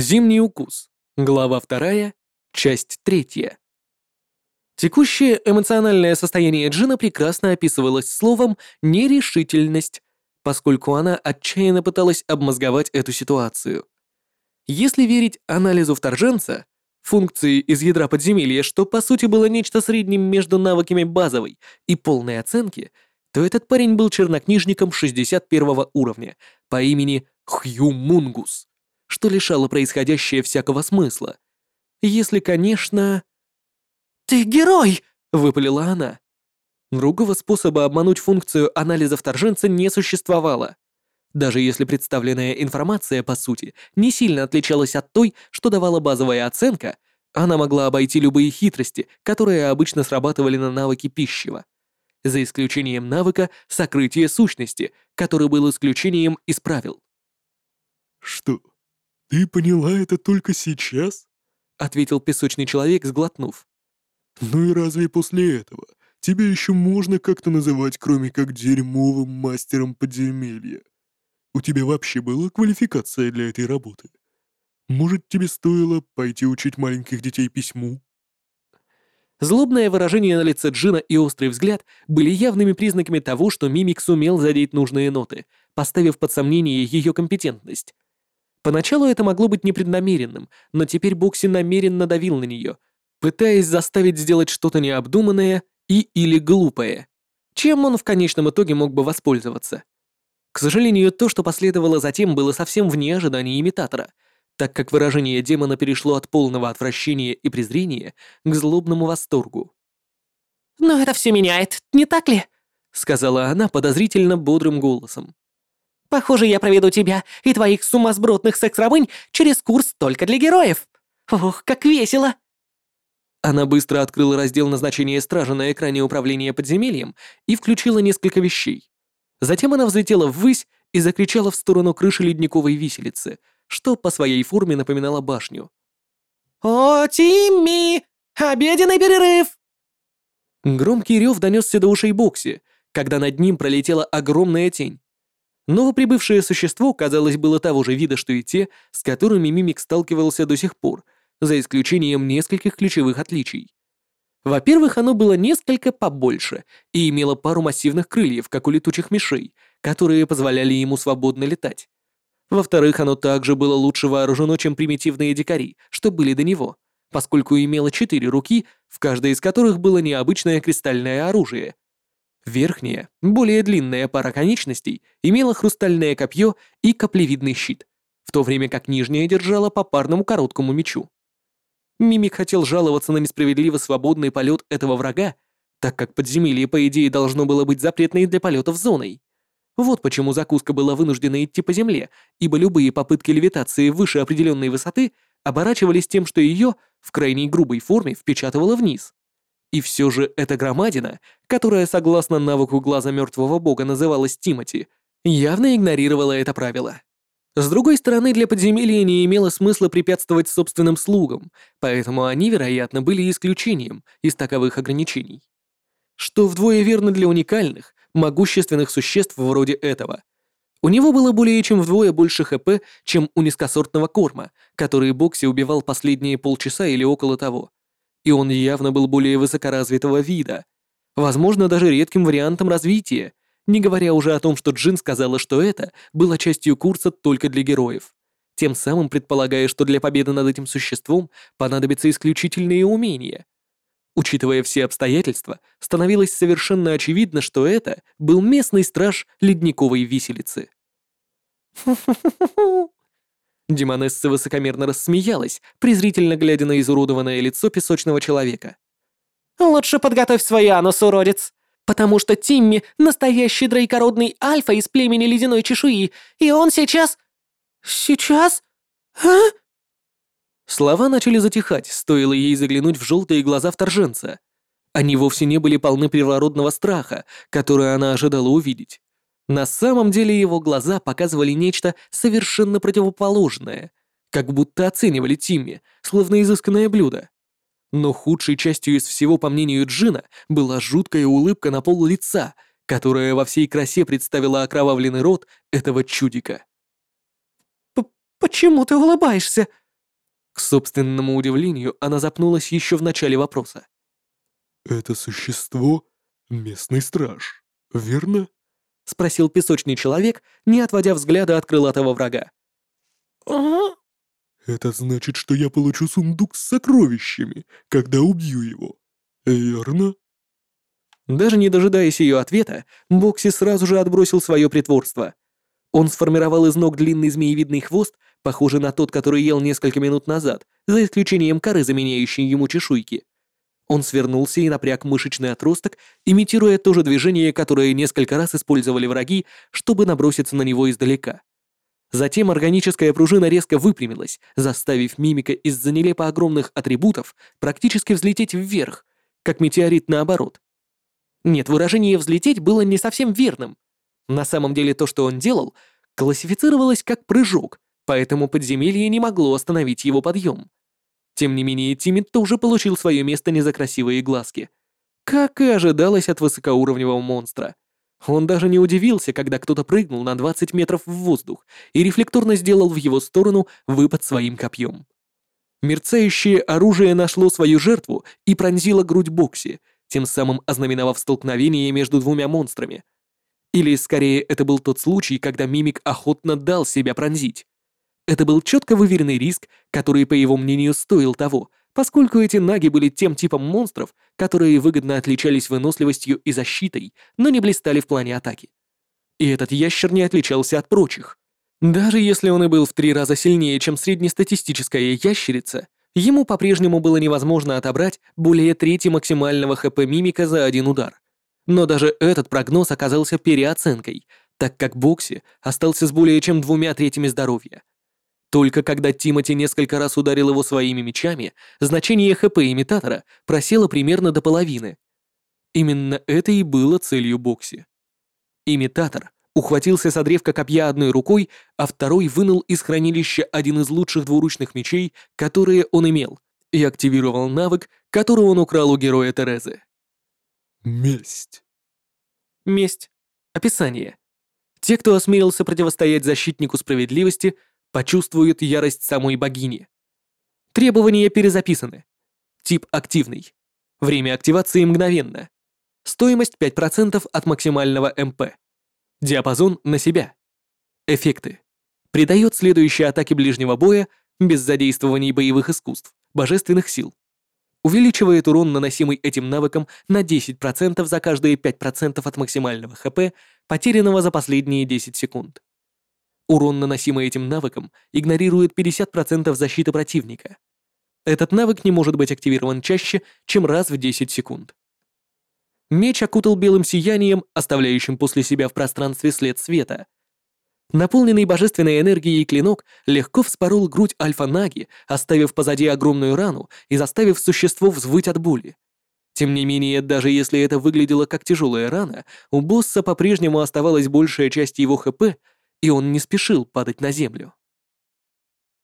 Зимний укус. Глава вторая, часть третья. Текущее эмоциональное состояние Джина прекрасно описывалось словом «нерешительность», поскольку она отчаянно пыталась обмозговать эту ситуацию. Если верить анализу вторженца, функции из ядра подземелья, что по сути было нечто средним между навыками базовой и полной оценки, то этот парень был чернокнижником 61 уровня по имени Хью Мунгус, что лишало происходящее всякого смысла. Если, конечно... «Ты герой!» — выпалила она. Другого способа обмануть функцию анализа вторженца не существовало. Даже если представленная информация, по сути, не сильно отличалась от той, что давала базовая оценка, она могла обойти любые хитрости, которые обычно срабатывали на навыки пищева. За исключением навыка сокрытия сущности, который был исключением из правил. «Что, ты поняла это только сейчас?» — ответил песочный человек, сглотнув. «Ну и разве после этого тебя еще можно как-то называть, кроме как дерьмовым мастером подземелья?» У тебя вообще была квалификация для этой работы? Может, тебе стоило пойти учить маленьких детей письму?» Злобное выражение на лице Джина и острый взгляд были явными признаками того, что Мимик сумел задеть нужные ноты, поставив под сомнение ее компетентность. Поначалу это могло быть непреднамеренным, но теперь Бокси намеренно давил на нее, пытаясь заставить сделать что-то необдуманное и или глупое, чем он в конечном итоге мог бы воспользоваться. К сожалению, то, что последовало затем, было совсем вне ожиданий имитатора, так как выражение демона перешло от полного отвращения и презрения к злобному восторгу. «Но это все меняет, не так ли?» — сказала она подозрительно бодрым голосом. «Похоже, я проведу тебя и твоих сумасбродных секс-рабынь через курс только для героев. Ох, как весело!» Она быстро открыла раздел назначения стража на экране управления подземельем и включила несколько вещей. Затем она взлетела ввысь и закричала в сторону крыши ледниковой виселицы, что по своей форме напоминало башню. «О, Тимми! Обеденный перерыв!» Громкий рев донесся до ушей Бокси, когда над ним пролетела огромная тень. Новоприбывшее существо, казалось, было того же вида, что и те, с которыми Мимик сталкивался до сих пор, за исключением нескольких ключевых отличий. Во-первых, оно было несколько побольше и имело пару массивных крыльев, как у летучих мишей, которые позволяли ему свободно летать. Во-вторых, оно также было лучше вооружено, чем примитивные дикари, что были до него, поскольку имело четыре руки, в каждой из которых было необычное кристальное оружие. Верхняя, более длинная пара конечностей имела хрустальное копье и каплевидный щит, в то время как нижняя держала по парному короткому мечу. Мимик хотел жаловаться на несправедливо свободный полет этого врага, так как подземелье, по идее, должно было быть запретной для полетов зоной. Вот почему закуска была вынуждена идти по земле, ибо любые попытки левитации выше определенной высоты оборачивались тем, что ее в крайней грубой форме впечатывало вниз. И все же эта громадина, которая, согласно навыку глаза мертвого бога, называлась Тимати, явно игнорировала это правило. С другой стороны, для подземелья не имело смысла препятствовать собственным слугам, поэтому они, вероятно, были исключением из таковых ограничений. Что вдвое верно для уникальных, могущественных существ вроде этого. У него было более чем вдвое больше ХП, чем у низкосортного корма, который Бокси убивал последние полчаса или около того. И он явно был более высокоразвитого вида. Возможно, даже редким вариантом развития, не говоря уже о том, что Джин сказала, что это было частью курса только для героев. Тем самым предполагая, что для победы над этим существом понадобятся исключительные умения. Учитывая все обстоятельства, становилось совершенно очевидно, что это был местный страж ледниковой виселицы. Демонесса высокомерно рассмеялась, презрительно глядя на изуродованное лицо песочного человека. «Лучше подготовь свой анус, уродец!» Потому что Тимми — настоящий дрейкородный альфа из племени ледяной чешуи, и он сейчас... Сейчас? А? Слова начали затихать, стоило ей заглянуть в желтые глаза вторженца. Они вовсе не были полны первородного страха, который она ожидала увидеть. На самом деле его глаза показывали нечто совершенно противоположное, как будто оценивали Тимми, словно изысканное блюдо. Но худшей частью из всего, по мнению Джина, была жуткая улыбка на пол лица, которая во всей красе представила окровавленный рот этого чудика. «Почему ты улыбаешься?» К собственному удивлению, она запнулась еще в начале вопроса. «Это существо — местный страж, верно?» — спросил песочный человек, не отводя взгляда от крылатого врага. «Ага». «Это значит, что я получу сундук с сокровищами, когда убью его, верно?» Даже не дожидаясь ее ответа, Бокси сразу же отбросил свое притворство. Он сформировал из ног длинный змеевидный хвост, похожий на тот, который ел несколько минут назад, за исключением коры, заменяющей ему чешуйки. Он свернулся и напряг мышечный отросток, имитируя то же движение, которое несколько раз использовали враги, чтобы наброситься на него издалека. Затем органическая пружина резко выпрямилась, заставив мимика из-за нелепо огромных атрибутов практически взлететь вверх, как метеорит наоборот. Нет, выражение «взлететь» было не совсем верным. На самом деле то, что он делал, классифицировалось как прыжок, поэтому подземелье не могло остановить его подъем. Тем не менее, Тимит тоже получил свое место не за красивые глазки. Как и ожидалось от высокоуровневого монстра. Он даже не удивился, когда кто-то прыгнул на 20 метров в воздух и рефлекторно сделал в его сторону выпад своим копьем. Мерцающее оружие нашло свою жертву и пронзило грудь Бокси, тем самым ознаменовав столкновение между двумя монстрами. Или, скорее, это был тот случай, когда мимик охотно дал себя пронзить. Это был четко выверенный риск, который, по его мнению, стоил того, поскольку эти наги были тем типом монстров, которые выгодно отличались выносливостью и защитой, но не блистали в плане атаки. И этот ящер не отличался от прочих. Даже если он и был в три раза сильнее, чем среднестатистическая ящерица, ему по-прежнему было невозможно отобрать более трети максимального ХП мимика за один удар. Но даже этот прогноз оказался переоценкой, так как Бокси остался с более чем двумя третьими здоровья. Только когда Тимати несколько раз ударил его своими мечами, значение ХП имитатора просело примерно до половины. Именно это и было целью Бокси. Имитатор ухватился за древко копья одной рукой, а второй вынул из хранилища один из лучших двуручных мечей, которые он имел, и активировал навык, который он украл у героя Терезы. Месть. Месть. Описание. Те, кто осмелился противостоять защитнику справедливости, почувствуют ярость самой богини. Требования перезаписаны. Тип активный. Время активации мгновенно. Стоимость 5% от максимального МП. Диапазон на себя. Эффекты. Придает следующей атаке ближнего боя без задействования боевых искусств, божественных сил. Увеличивает урон, наносимый этим навыком, на 10% за каждые 5% от максимального ХП, потерянного за последние 10 секунд. Урон, наносимый этим навыком, игнорирует 50% защиты противника. Этот навык не может быть активирован чаще, чем раз в 10 секунд. Меч окутал белым сиянием, оставляющим после себя в пространстве след света. Наполненный божественной энергией клинок легко вспорол грудь Альфа-Наги, оставив позади огромную рану и заставив существо взвыть от боли. Тем не менее, даже если это выглядело как тяжелая рана, у босса по-прежнему оставалась большая часть его ХП, и он не спешил падать на землю.